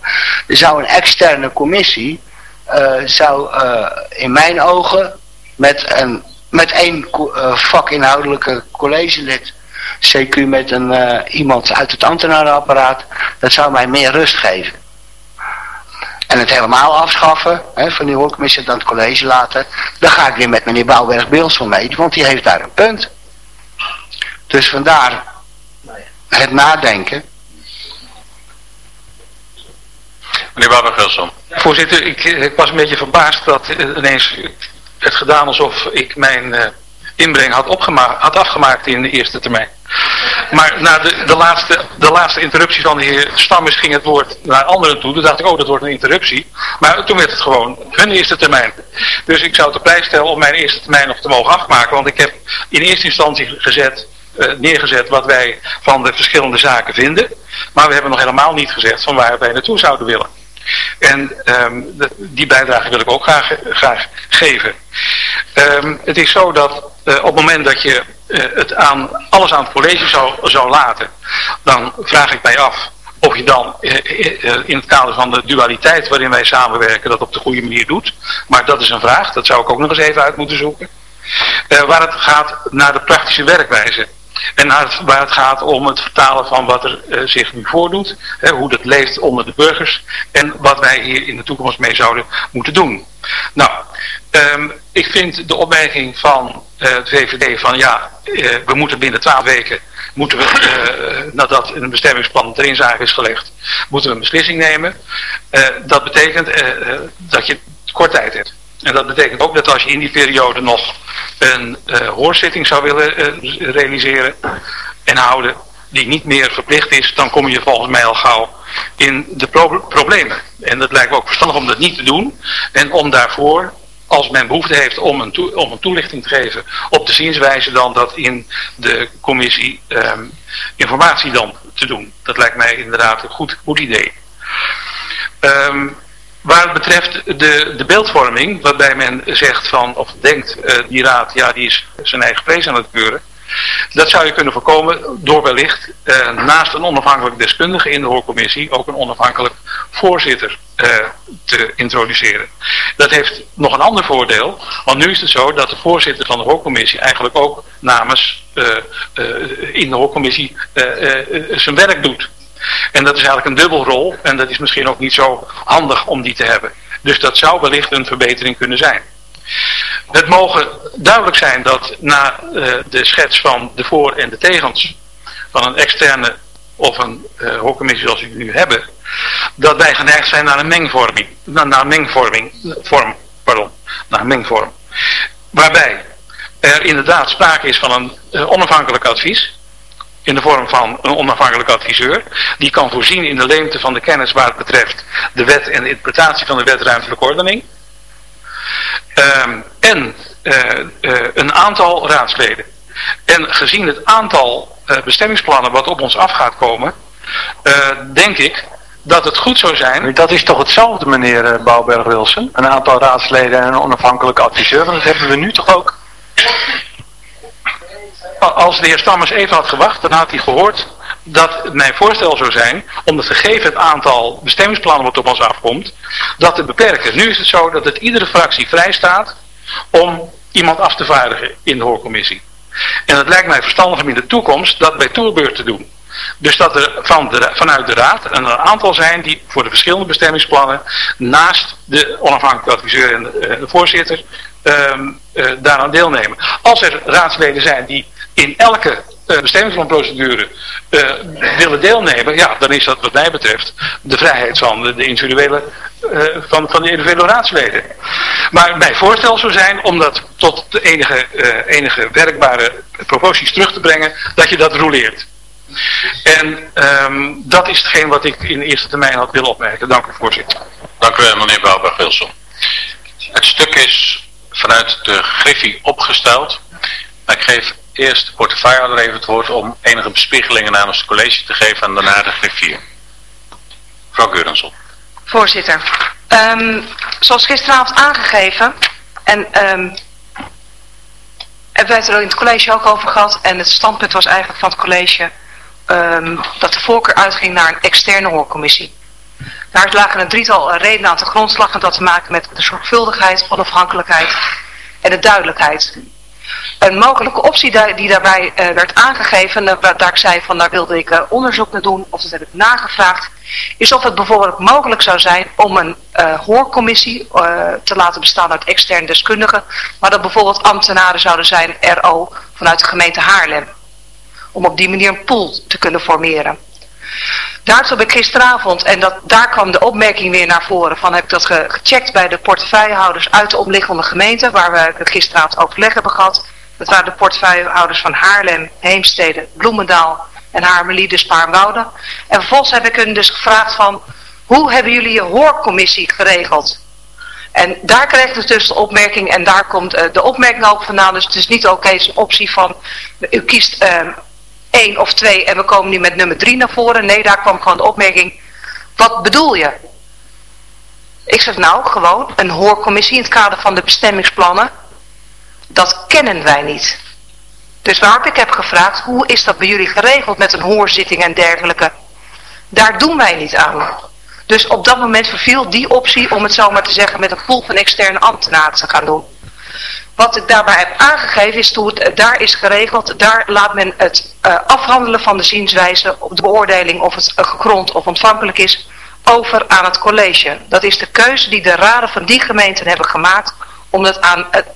Zou een externe commissie, eh, zou eh, in mijn ogen, met, een, met één eh, vakinhoudelijke collegelid, CQ met een, eh, iemand uit het ambtenarenapparaat, dat zou mij meer rust geven. En het helemaal afschaffen, hè, van die hoorcommissie dan het college laten, dan ga ik weer met meneer Bouwberg-Beels van mee, want die heeft daar een punt. Dus vandaar het nadenken. Meneer Babber-Gilson. Voorzitter, ik, ik was een beetje verbaasd dat eh, ineens het gedaan alsof ik mijn eh, inbreng had, opgema- had afgemaakt in de eerste termijn. Maar na de, de, laatste, de laatste interruptie van de heer Stammes ging het woord naar anderen toe. Toen dacht ik, oh dat wordt een interruptie. Maar toen werd het gewoon hun eerste termijn. Dus ik zou op prijs stellen om mijn eerste termijn nog te mogen afmaken. Want ik heb in eerste instantie gezet, eh, neergezet wat wij van de verschillende zaken vinden. Maar we hebben nog helemaal niet gezegd van waar wij naartoe zouden willen. En ehm, die bijdrage wil ik ook graag, graag geven. Ehm, het is zo dat eh, op het moment dat je eh, het aan, alles aan het college zou, zou laten, dan vraag ik mij af of je dan eh, in het kader van de dualiteit waarin wij samenwerken dat op de goede manier doet. Maar dat is een vraag, dat zou ik ook nog eens even uit moeten zoeken. Waar het gaat naar de praktische werkwijze. En waar het gaat om het vertalen van wat er eh, zich nu voordoet, hè, hoe dat leeft onder de burgers en wat wij hier in de toekomst mee zouden moeten doen. Nou, ehm, ik vind de opmerking van eh, het VVD van ja, eh, we moeten binnen twaalf weken, moeten we, nadat een bestemmingsplan inzage is gelegd, moeten we een beslissing nemen. Dat betekent dat je kort tijd hebt. En dat betekent ook dat als je in die periode nog een eh, hoorzitting zou willen eh, realiseren en houden, die niet meer verplicht is, dan kom je volgens mij al gauw in de pro- problemen. En dat lijkt me ook verstandig om dat niet te doen. En om daarvoor, als men behoefte heeft om een, om een toelichting te geven op de zienswijze, dan dat in de commissie ehm, informatie dan te doen. Dat lijkt mij inderdaad een goed, goed idee. Ehm, Waar betreft de, de beeldvorming, waarbij men zegt van, of denkt, eh, die raad, ja, die is zijn eigen vlees aan het keuren. Dat zou je kunnen voorkomen door wellicht eh, naast een onafhankelijk deskundige in de hoorcommissie ook een onafhankelijk voorzitter eh, te introduceren. Dat heeft nog een ander voordeel, want nu is het zo dat de voorzitter van de hoorcommissie eigenlijk ook namens in de hoorcommissie zijn werk doet. En dat is eigenlijk een dubbelrol en dat is misschien ook niet zo handig om die te hebben. Dus dat zou wellicht een verbetering kunnen zijn. Het mogen duidelijk zijn dat na uh, de schets van de voor- en de tegens van een externe of een uh, zoals we nu hebben, dat wij geneigd zijn naar een mengvorming, naar, mengvorming, vorm, pardon, naar mengvorm. Waarbij er inderdaad sprake is van een uh, onafhankelijk advies, in de vorm van een onafhankelijk adviseur, die kan voorzien in de leemte van de kennis waar het betreft de wet en de interpretatie van de wet ruimtelijke ordening. Um, en uh, uh, een aantal raadsleden. En gezien het aantal uh, bestemmingsplannen wat op ons af gaat komen, denk ik dat het goed zou zijn... Dat is toch hetzelfde meneer Bouwberg-Wilson? Een aantal raadsleden en een onafhankelijke adviseur, want dat hebben we nu toch ook? Als de heer Stammers even had gewacht, dan had hij gehoord dat mijn voorstel zou zijn om het gegeven het aantal bestemmingsplannen wat op ons afkomt, dat te beperken. Nu is het zo dat het iedere fractie vrij staat om iemand af te vaardigen in de hoorcommissie. En het lijkt mij verstandig om in de toekomst dat bij toerbeurt te doen. Dus dat er van vanuit de raad een aantal zijn die voor de verschillende bestemmingsplannen naast de onafhankelijke adviseur en de, de voorzitter um, uh, daaraan deelnemen. Als er raadsleden zijn die in elke bestemmingsplanprocedure uh, willen deelnemen, ja, dan is dat wat mij betreft de vrijheid van de, individuele, uh, van, van de individuele raadsleden. Maar mijn voorstel zou zijn om dat tot de enige, enige werkbare proporties terug te brengen, dat je dat roleert. En um, dat is hetgeen wat ik in de eerste termijn had willen opmerken. Dank u voorzitter. Dank u wel meneer Bouwberg-Wilson. Het stuk is vanuit de Griffie opgesteld. Maar ik geef eerst de portefeuillehouder even het woord om enige bespiegelingen namens het college te geven en daarna de griffier. Mevrouw Geurensel. Voorzitter, um, zoals gisteravond aangegeven en um, hebben wij het er in het college ook over gehad en het standpunt was eigenlijk van het college um, dat de voorkeur uitging naar een externe hoorcommissie. Daar lagen een drietal redenen aan de grondslag en dat te maken met de zorgvuldigheid, onafhankelijkheid en de duidelijkheid. Een mogelijke optie die daarbij uh, werd aangegeven, uh, waar ik zei van daar wilde ik uh, onderzoek naar doen, of dat heb ik nagevraagd, is of het bijvoorbeeld mogelijk zou zijn om een hoorcommissie te laten bestaan uit externe deskundigen, maar dat bijvoorbeeld ambtenaren zouden zijn, RO, vanuit de gemeente Haarlem. Om op die manier een pool te kunnen formeren. Daartoe heb ik gisteravond, en dat, daar kwam de opmerking weer naar voren van heb ik dat ge gecheckt bij de portefeuillehouders uit de omliggende gemeenten, waar we het gisteravond overleg hebben gehad. Dat waren de portefeuillehouders van Haarlem, Heemstede, Bloemendaal en Haarmeliede, Spaarnwoude. En vervolgens heb ik hun dus gevraagd van, hoe hebben jullie je hoorcommissie geregeld? En daar kreeg ik dus de opmerking, en daar komt uh, de opmerking ook vandaan, dus het is niet oké, okay, een optie van, u kiest... Uh, één of twee en we komen nu met nummer drie naar voren. Nee, daar kwam gewoon de opmerking, wat bedoel je? Ik zeg nou, gewoon een hoorcommissie in het kader van de bestemmingsplannen. Dat kennen wij niet. Dus waarop ik heb gevraagd, hoe is dat bij jullie geregeld met een hoorzitting en dergelijke? Daar doen wij niet aan. Dus op dat moment verviel die optie om het zo maar te zeggen met een pool van externe ambtenaren te gaan doen. Wat ik daarbij heb aangegeven is hoe het daar is geregeld. Daar laat men het uh, afhandelen van de zienswijze op de beoordeling of het uh, gegrond of ontvankelijk is over aan het college. Dat is de keuze die de raden van die gemeenten hebben gemaakt om het aan het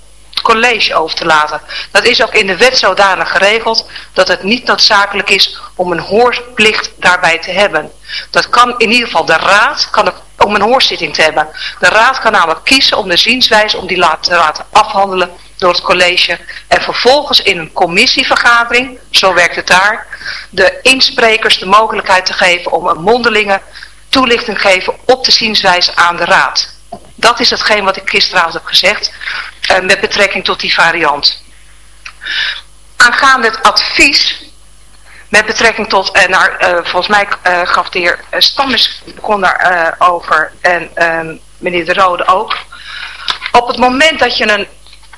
college over te laten. Dat is ook in de wet zodanig geregeld dat het niet noodzakelijk is om een hoorplicht daarbij te hebben. Dat kan in ieder geval de raad, kan het, om een hoorzitting te hebben. De raad kan namelijk kiezen om de zienswijze om die te laten afhandelen door het college. En vervolgens in een commissievergadering, zo werkt het daar, de insprekers de mogelijkheid te geven om een mondelinge toelichting te geven op de zienswijze aan de raad. Dat is hetgeen wat ik gisteravond heb gezegd uh, met betrekking tot die variant. Aangaande het advies met betrekking tot, uh, naar, uh, volgens mij gaf de heer Stammes begon daar over en ehm, meneer De Rode ook. Op het moment dat je een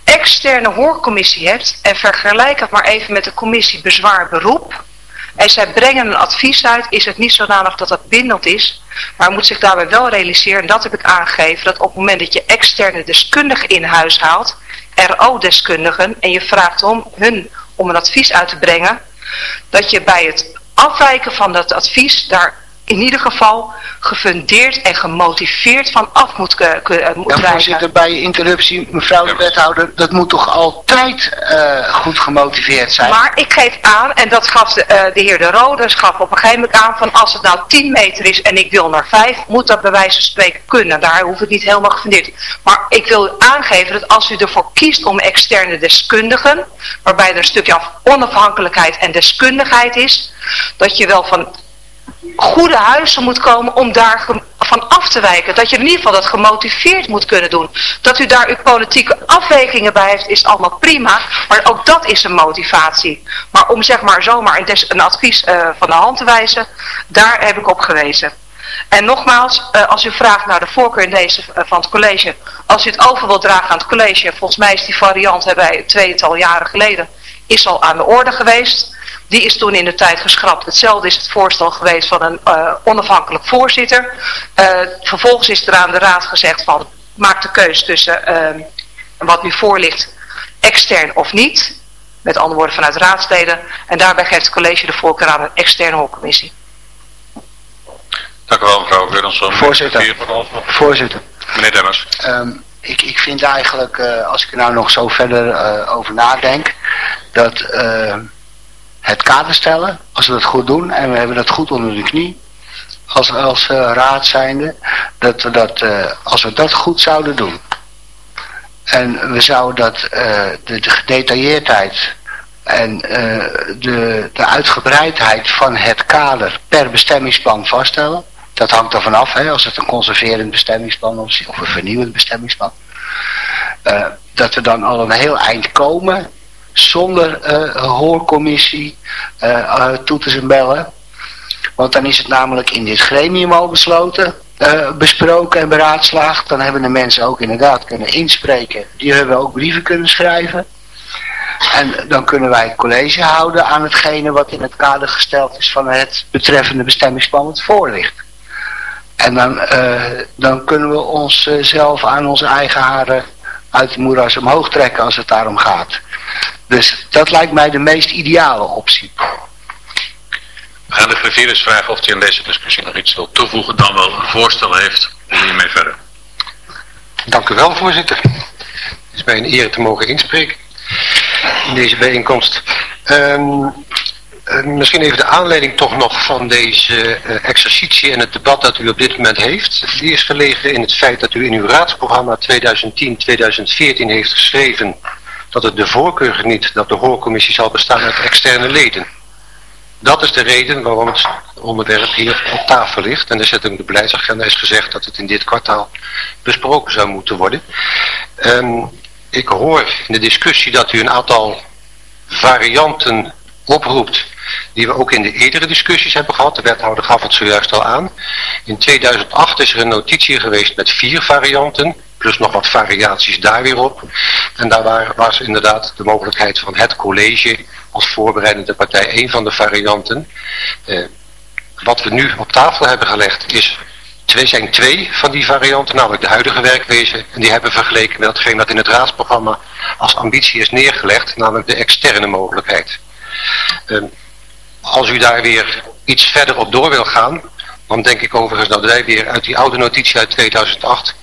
externe hoorcommissie hebt en vergelijk het maar even met de commissie bezwaar beroep en zij brengen een advies uit, is het niet zodanig dat dat bindend is, maar moet zich daarbij wel realiseren, en dat heb ik aangegeven, dat op het moment dat je externe deskundigen in huis haalt, RO-deskundigen, en je vraagt om hun om een advies uit te brengen, dat je bij het afwijken van dat advies daar in ieder geval gefundeerd en gemotiveerd van af moet, uh, moet ja, voorzitter, bij interruptie, mevrouw de wethouder, dat moet toch altijd uh, goed gemotiveerd zijn? Maar ik geef aan, en dat gaf de, uh, de heer De Rode, gaf op een gegeven moment aan, van als het nou 10 meter is en ik wil naar 5, moet dat bij wijze van spreken kunnen. Daar hoeft het niet helemaal gefundeerd. Maar ik wil aangeven dat als u ervoor kiest om externe deskundigen, waarbij er een stukje af onafhankelijkheid en deskundigheid is, dat je wel van goede huizen moet komen om daar van af te wijken. Dat je in ieder geval dat gemotiveerd moet kunnen doen. Dat u daar uw politieke afwegingen bij heeft is allemaal prima. Maar ook dat is een motivatie. Maar om zeg maar zomaar een, een advies uh, van de hand te wijzen, daar heb ik op gewezen. En nogmaals, uh, als u vraagt naar de voorkeur in deze uh, van het college, als u het over wilt dragen aan het college, volgens mij is die variant, hebben wij jaren geleden, is al aan de orde geweest. Die is toen in de tijd geschrapt. Hetzelfde is het voorstel geweest van een uh, onafhankelijk voorzitter. Uh, vervolgens is er aan de raad gezegd van maak de keus tussen uh, wat nu voor ligt extern of niet. Met andere woorden vanuit raadsleden. En daarbij geeft het college de voorkeur aan een externe hoofdcommissie. Dank u wel mevrouw Willemson. Voorzitter. Voorzitter. Meneer Demmers. Um, ik, ik vind eigenlijk, uh, als ik er nou nog zo verder uh, over nadenk, dat uh, het kader stellen, als we dat goed doen en we hebben dat goed onder de knie, als, als raad zijnde, dat we dat, als we dat goed zouden doen. En we zouden dat, de, de gedetailleerdheid en de, de uitgebreidheid van het kader per bestemmingsplan vaststellen. Dat hangt er vanaf, hè, als het een conserverend bestemmingsplan of, of een vernieuwend bestemmingsplan. Dat we dan al een heel eind komen zonder uh, hoorcommissie, uh, toeters en bellen. Want dan is het namelijk in dit gremium al besloten, besproken en beraadslaagd. Dan hebben de mensen ook inderdaad kunnen inspreken. Die hebben ook brieven kunnen schrijven. En dan kunnen wij het college houden aan hetgene wat in het kader gesteld is van het betreffende bestemmingsplan wat voor ligt. En dan, dan kunnen we onszelf uh, aan onze eigen haren uit het moeras omhoog trekken als het daarom gaat. Dus dat lijkt mij de meest ideale optie. We gaan de griffiers vragen of hij in deze discussie nog iets wil toevoegen, dan wel een voorstel heeft om hiermee verder. Dank u wel, voorzitter. Het is mij een eer te mogen inspreken in deze bijeenkomst. Um, uh, misschien even de aanleiding toch nog van deze uh, exercitie en het debat dat u op dit moment heeft. Die is gelegen in het feit dat u in uw raadsprogramma 2010-2014 heeft geschreven dat het de voorkeur geniet dat de hoorcommissie zal bestaan uit externe leden. Dat is de reden waarom het onderwerp hier op tafel ligt. En er zit in de beleidsagenda is gezegd dat het in dit kwartaal besproken zou moeten worden. Um, ik hoor in de discussie dat u een aantal varianten oproept die we ook in de eerdere discussies hebben gehad. De wethouder gaf het zojuist al aan. In 2008 is er een notitie geweest met vier varianten, plus nog wat variaties daar weer op. En daar was inderdaad de mogelijkheid van het college als voorbereidende partij een van de varianten. Eh, wat we nu op tafel hebben gelegd is Twee zijn twee van die varianten, namelijk de huidige werkwezen. En die hebben vergeleken met datgene wat in het raadsprogramma als ambitie is neergelegd, namelijk de externe mogelijkheid. Um, als u daar weer iets verder op door wil gaan, dan denk ik overigens dat wij weer uit die oude notitie uit 2008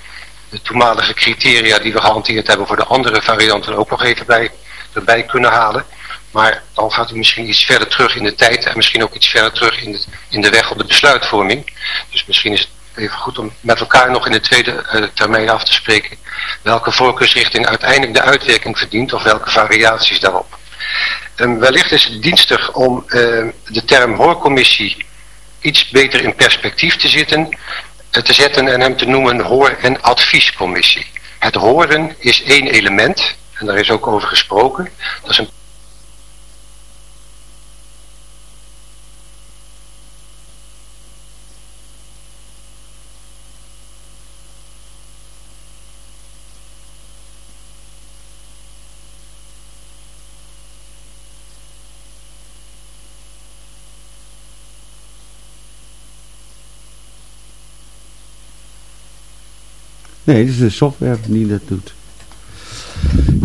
de toenmalige criteria die we gehanteerd hebben voor de andere varianten ook nog even bij, erbij kunnen halen. Maar dan gaat u misschien iets verder terug in de tijd en misschien ook iets verder terug in de, in de weg op de besluitvorming. Dus misschien is het even goed om met elkaar nog in de tweede uh, termijn af te spreken welke voorkeursrichting uiteindelijk de uitwerking verdient of welke variaties daarop. Um, wellicht is het dienstig om uh, de term hoorcommissie iets beter in perspectief te, zitten, te zetten en hem te noemen hoor- en adviescommissie. Het horen is één element, en daar is ook over gesproken. Dat is een Nee, het is de software die dat doet.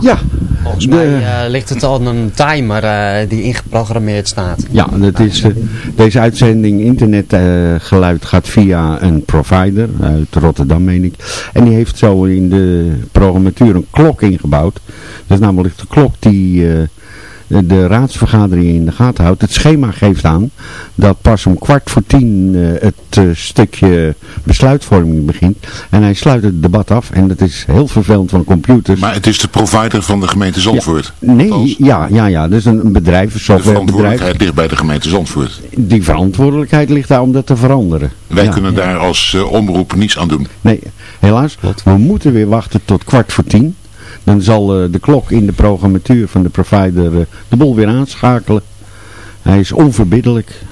Ja, Volgens De- mij eh, ligt het al een timer eh, die ingeprogrammeerd staat. Ja, dat is, eh, deze uitzending internetgeluid gaat via een provider uit Rotterdam, meen ik. En die heeft zo in de programmatuur een klok ingebouwd. Dat is namelijk de klok die de raadsvergadering in de gaten houdt. Het schema geeft aan dat pas om kwart voor tien eh, het eh, stukje besluitvorming begint. En hij sluit het debat af. En dat is heel vervelend van computers. Maar het is de provider van de gemeente Zandvoort. Nee, ja, ja, ja. Dat is een, bedrijf, een De verantwoordelijkheid ligt bij de gemeente Zandvoort. Die verantwoordelijkheid ligt daar om dat te veranderen. Wij Ja. kunnen daar als eh, omroep niets aan doen. Nee, helaas. We moeten weer wachten tot kwart voor tien. Dan zal eh, de klok in de programmatuur van de provider eh, de boel weer aanschakelen. Hij is onverbiddelijk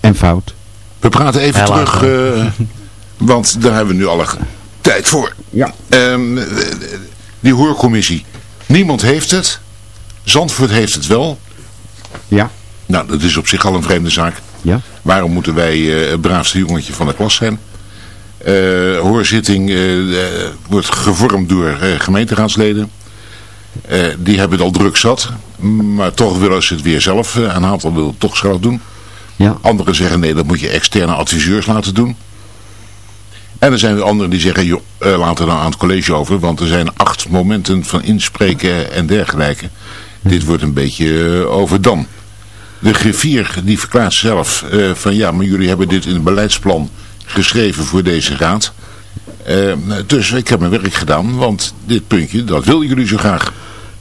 en fout. We praten even terug, eh, want daar hebben we nu alle tijd voor. Ja. Ehm, eh, die hoorcommissie. Niemand heeft het. Zandvoort heeft het wel. Ja. Nou, dat is op zich al een vreemde zaak. Ja. Waarom moeten wij eh, het braafste jongetje van de klas zijn? Eh, hoorzitting eh, wordt gevormd door eh, gemeenteraadsleden. Die hebben het al druk zat. Maar toch willen ze het weer zelf. een aantal wil het toch zelf doen. Ja. Anderen zeggen nee, dat moet je externe adviseurs laten doen. En er zijn weer anderen die zeggen, joh, eh, laat er dan aan het college over. Want er zijn acht momenten van inspreken en dergelijke. Dit wordt een beetje overdam. De griffier die verklaart zelf van ja, maar jullie hebben dit in het beleidsplan geschreven voor deze raad. Eh, dus ik heb mijn werk gedaan, want dit puntje, dat wilden jullie zo graag.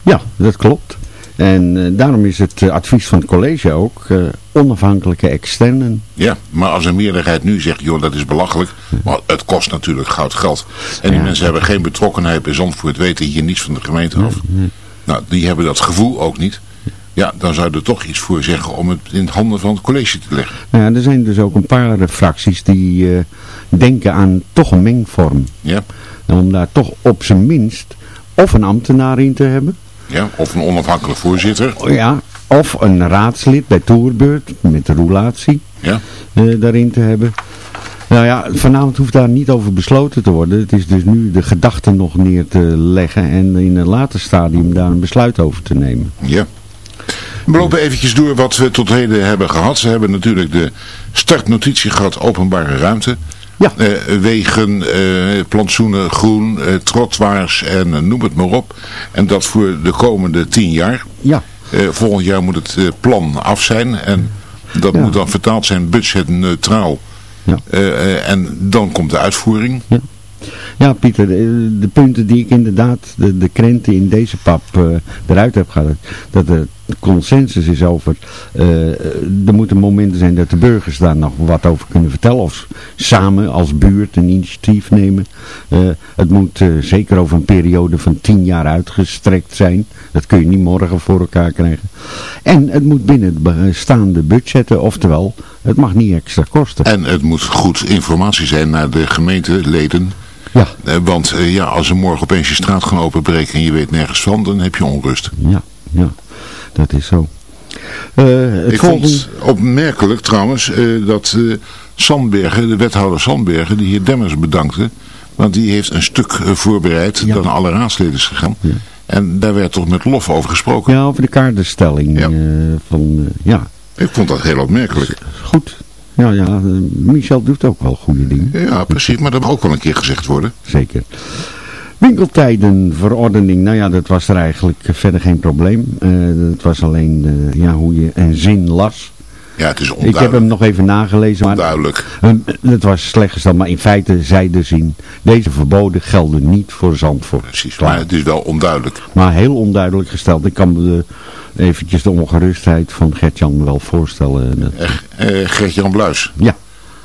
Ja, dat klopt. En eh, daarom is het eh, advies van het college ook onafhankelijke externen. Ja, maar als een meerderheid nu zegt, joh, dat is belachelijk. Maar het kost natuurlijk goud geld. En die mensen hebben geen betrokkenheid bij Zandvoort, weten hier niets van de gemeente af. Nou, die hebben dat gevoel ook niet. Ja, dan zou er toch iets voor zeggen om het in de handen van het college te leggen. Nou ja, er zijn dus ook een paar fracties die eh, denken aan toch een mengvorm. Ja. En om daar toch op zijn minst of een ambtenaar in te hebben. Ja, of een onafhankelijk voorzitter. Ja, of een raadslid bij toerbeurt met de roulatie Ja. eh, daarin te hebben. Nou ja, vanavond hoeft daar niet over besloten te worden. Het is dus nu de gedachte nog neer te leggen en in een later stadium daar een besluit over te nemen. Ja. We lopen eventjes door wat we tot heden hebben gehad. We hebben natuurlijk de startnotitie gehad, openbare ruimte. Ja. Eh, wegen, eh, plantsoenen, groen, eh, trottoirs en noem het maar op. En dat voor de komende tien jaar. Ja. Volgend jaar moet het plan af zijn. En dat moet dan vertaald zijn budgetneutraal. Ja. En dan komt de uitvoering. Ja, Pieter, de, de punten die ik inderdaad, de, de krenten in deze pap eruit heb gehaald, dat er consensus is over, eh, er moeten momenten zijn dat de burgers daar nog wat over kunnen vertellen, of samen als buurt een initiatief nemen. Eh, het moet eh, zeker over een periode van tien jaar uitgestrekt zijn, dat kun je niet morgen voor elkaar krijgen. En het moet binnen de bestaande budgetten, oftewel, het mag niet extra kosten. En het moet goed informatie zijn naar de gemeenteleden. Ja. Want ja, als er morgen opeens je straat gaan openbreken en je weet nergens van, dan heb je onrust. Ja, ja, dat is zo. Eh, het Ik volgende... vond opmerkelijk trouwens eh, dat eh, Sandbergen, de wethouder Sandbergen, de heer Demmers bedankte. Want die heeft een stuk voorbereid dan alle raadsleden is gegaan. En daar werd toch met lof over gesproken. Ja, over de kaartenstelling. van, ja, Ik vond dat heel opmerkelijk. goed. Ja, ja, Michel doet ook wel goede dingen. Ja, precies. Maar dat mag ook wel een keer gezegd worden. Zeker. Winkeltijdenverordening, nou ja, dat was er eigenlijk verder geen probleem. Eh dat was alleen eh, ja, hoe je een zin las. Ja, het is Ik heb onduidelijk. hem nog even nagelezen. Maar, Onduidelijk. Het was slecht gesteld, maar in feite zei de zin, deze verboden gelden niet voor Zandvoort. Precies, maar het is wel onduidelijk. Maar heel onduidelijk gesteld. Ik kan me de, eventjes de ongerustheid van Gertjan wel voorstellen. Eh Gert-Jan Bluis. Ja.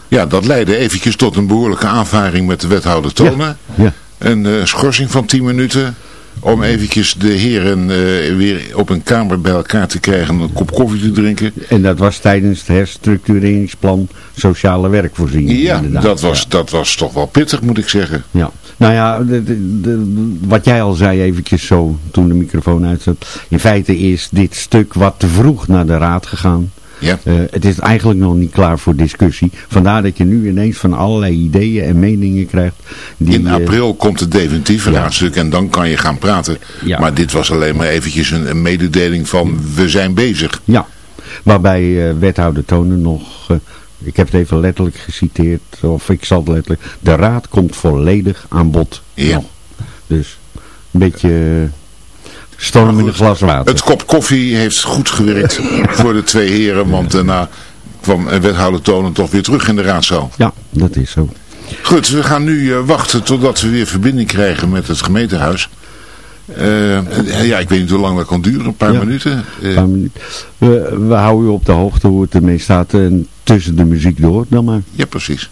Ja, dat leidde eventjes tot een behoorlijke aanvaring met de wethouder Tonen. Ja. Een eh, schorsing van 10 minuten. Om eventjes de heren eh, weer op een kamer bij elkaar te krijgen en een kop koffie te drinken. En dat was tijdens het herstructureringsplan sociale werkvoorziening. Ja, inderdaad. dat was, dat was toch wel pittig moet ik zeggen. Ja. Nou ja, de, de- de- wat jij al zei eventjes zo toen de microfoon uitzat. In feite is dit stuk wat te vroeg naar de raad gegaan. Ja. Eh, het is eigenlijk nog niet klaar voor discussie. Vandaar dat je nu ineens van allerlei ideeën en meningen krijgt. Die, In april komt het definitieve raadstuk en dan kan je gaan praten. Ja. Maar dit was alleen maar eventjes een, een mededeling van we zijn bezig. Ja, waarbij wethouder Tonen nog... ik heb het even letterlijk geciteerd, of ik zal het letterlijk... De raad komt volledig aan bod. Ja. Nog. Dus een beetje storm in een glas water. Het kop koffie heeft goed gewerkt *laughs* voor de twee heren, want daarna kwam wethouder Tonen toch weer terug in de raadzaal. Ja, dat is zo. Goed, we gaan nu uh, wachten totdat we weer verbinding krijgen met het gemeentehuis. Uh, ja, ik weet niet hoe lang dat kan duren, een paar ja, minuten. Uh, paar minuten. We, we houden u op de hoogte hoe het ermee staat en tussen de muziek door dan maar. Ja, precies.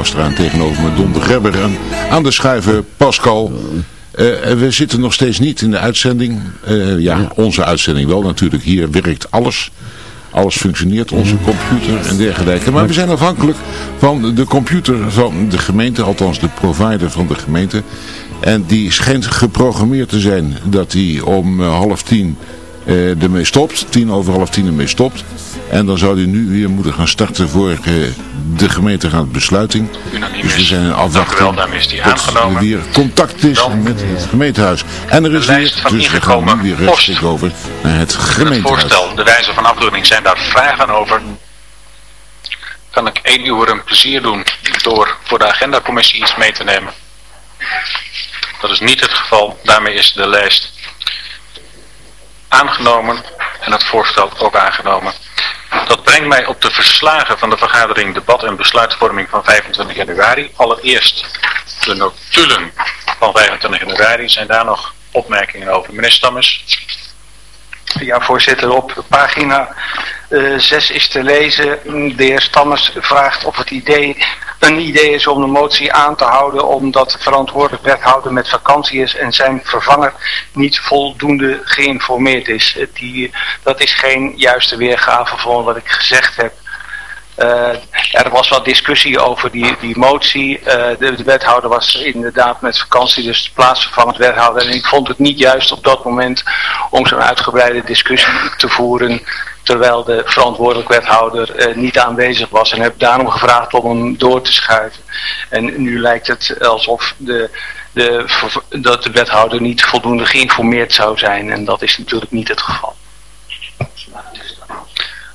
Joustra en tegenover me Don de Grebber. En aan de schuiven Pascal. Eh, we zitten nog steeds niet in de uitzending. Eh, ja, onze uitzending wel natuurlijk. Hier werkt alles. Alles functioneert, onze computer en dergelijke. Maar we zijn afhankelijk van de computer van de gemeente, althans de provider van de gemeente. En die schijnt geprogrammeerd te zijn dat die om eh, half tien uh, ermee stopt. Tien over half tien ermee stopt. En dan zou hij nu weer moeten gaan starten voor uh, de gemeenteraadbesluiting. Dus we zijn in afwachting tot er weer contact is Dan met het gemeentehuis. En er is weer, dus we gaan nu weer over naar het Het gemeentehuis. voorstel, de wijze van afdoening, zijn daar vragen over? Kan ik één uur een plezier doen door voor de agendacommissie iets mee te nemen? Dat is niet het geval. Daarmee is de lijst aangenomen en het voorstel ook aangenomen. Dat brengt mij op de verslagen van de vergadering debat en besluitvorming van 25 januari. Allereerst de notulen van 25 januari. Zijn daar nog opmerkingen over? Meneer Stammers? Ja, voorzitter, op pagina 6 is te lezen. De heer Stammers vraagt of het idee een idee is om de motie aan te houden omdat de verantwoordelijk wethouder met vakantie is en zijn vervanger niet voldoende geïnformeerd is. Het Die, dat is geen juiste weergave van wat ik gezegd heb. Eh, er was wat discussie over die, die motie. Eh, de, de wethouder was inderdaad met vakantie, dus de plaatsvervangend wethouder. En ik vond het niet juist op dat moment om zo'n uitgebreide discussie te voeren terwijl de verantwoordelijk wethouder eh, niet aanwezig was. En heb daarom gevraagd om hem door te schuiven. En nu lijkt het alsof de, de, dat de wethouder niet voldoende geïnformeerd zou zijn. En dat is natuurlijk niet het geval.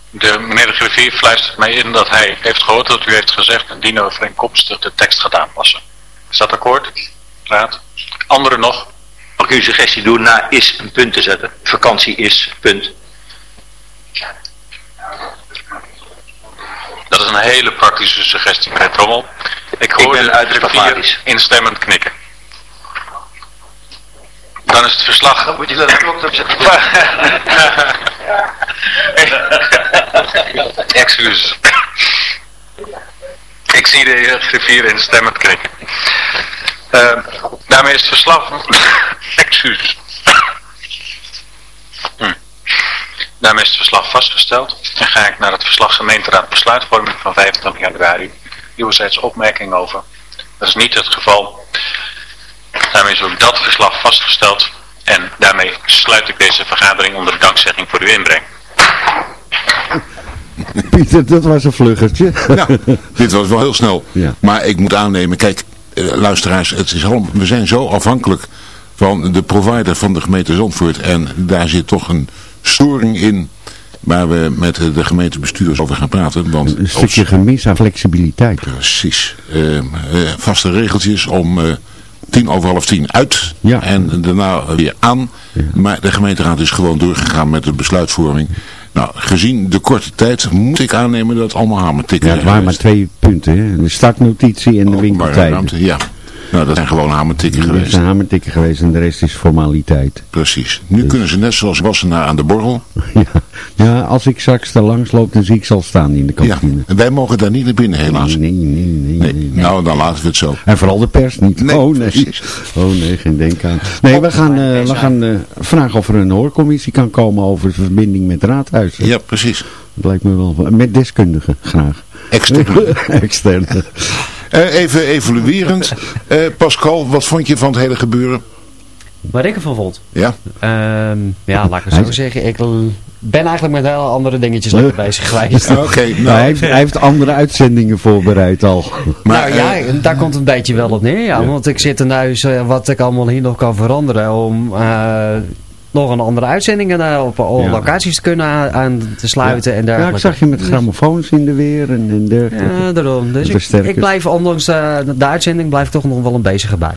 De meneer de griffier fluistert mij in dat hij heeft gehoord dat u heeft gezegd en dien overeenkomstig de tekst gaat aanpassen. Is dat akkoord? Raad? Anderen nog? Mag ik u een suggestie doen na is een punt te zetten? Vakantie is, punt. Dat is een hele praktische suggestie, meneer Trommel. Ik hoor ben de pragmatisch. instemmend knikken. Dan is het verslag... Dan moet je dat klok *laughs* *laughs* Excuus. Ik zie de heer griffier instemmend knikken. Eh, daarmee is het verslag... *laughs* Excuus. Daarmee is het verslag vastgesteld. En ga ik naar het verslag gemeenteraad besluitvorming van 25 januari. Uwzijds opmerking over. Dat is niet het geval. Daarmee is ook dat verslag vastgesteld. En daarmee sluit ik deze vergadering onder dankzegging voor uw inbreng. *laughs* Pieter, dat was een vluggertje. Ja, dit was wel heel snel. Ja. Maar ik moet aannemen, kijk, eh, luisteraars, het is allemaal, we zijn zo afhankelijk van de provider van de gemeente Zandvoort. En daar zit toch een storing in waar we met de gemeentebestuurders over gaan praten. Want Een stukje gemis aan flexibiliteit. Precies. Eh, eh, vaste regeltjes om eh, tien over half tien uit Ja. en daarna weer aan. Maar de gemeenteraad is gewoon doorgegaan met de besluitvorming. Nou, gezien de korte tijd moet ik aannemen dat het allemaal hamertikken Ja, het waren maar twee punten. Hè? De startnotitie en de winkeltijden. ruimte, ja. Nou, dat zijn gewoon hamertikken Dat geweest. zijn hamertikken geweest en de rest is formaliteit. Precies. Nu kunnen ze net zoals Wassenaar aan de borrel. *laughs* Ja. ja, als ik straks daar langs loop, dan zie ik ze al staan in de Ja, kantine. en wij mogen daar niet naar binnen helaas. Nee, nee, nee, nee, Nee, nee, nee. nou dan laten we het zo. En vooral de pers niet. Oh nee. precies. Oh nee, geen denk aan. Nee, we gaan, eh, we gaan eh, vragen of er een hoorcommissie kan komen over de verbinding met raadhuizen. Ja, precies. Dat lijkt me wel. Met deskundigen, graag. Externe. *laughs* Externe. Eh, even evaluerend. *laughs* Eh, Pascal, wat vond je van het hele gebeuren? Wat ik ervan vond? Ja. Ehm, ja, laat ik het zo zeggen. Ik ben eigenlijk met heel andere dingetjes lekker *laughs* bezig geweest. *laughs* Oké, Nou, nou, hij, heeft, hij heeft andere uitzendingen voorbereid al. maar, nou ja, daar komt een beetje wel op neer. Ja, Want ik zit er nu eens, eh, wat ik allemaal hier nog kan veranderen om eh, nog een andere uitzendingen eh, op Ja. locaties te kunnen aan, aan te sluiten en Ja, dergelijke. ik zag je met grammofoons in de weer en, en dergelijke. Ja, daarom. Dus ik, ik blijf ondanks eh, de uitzending blijf ik toch nog wel een bezige bij.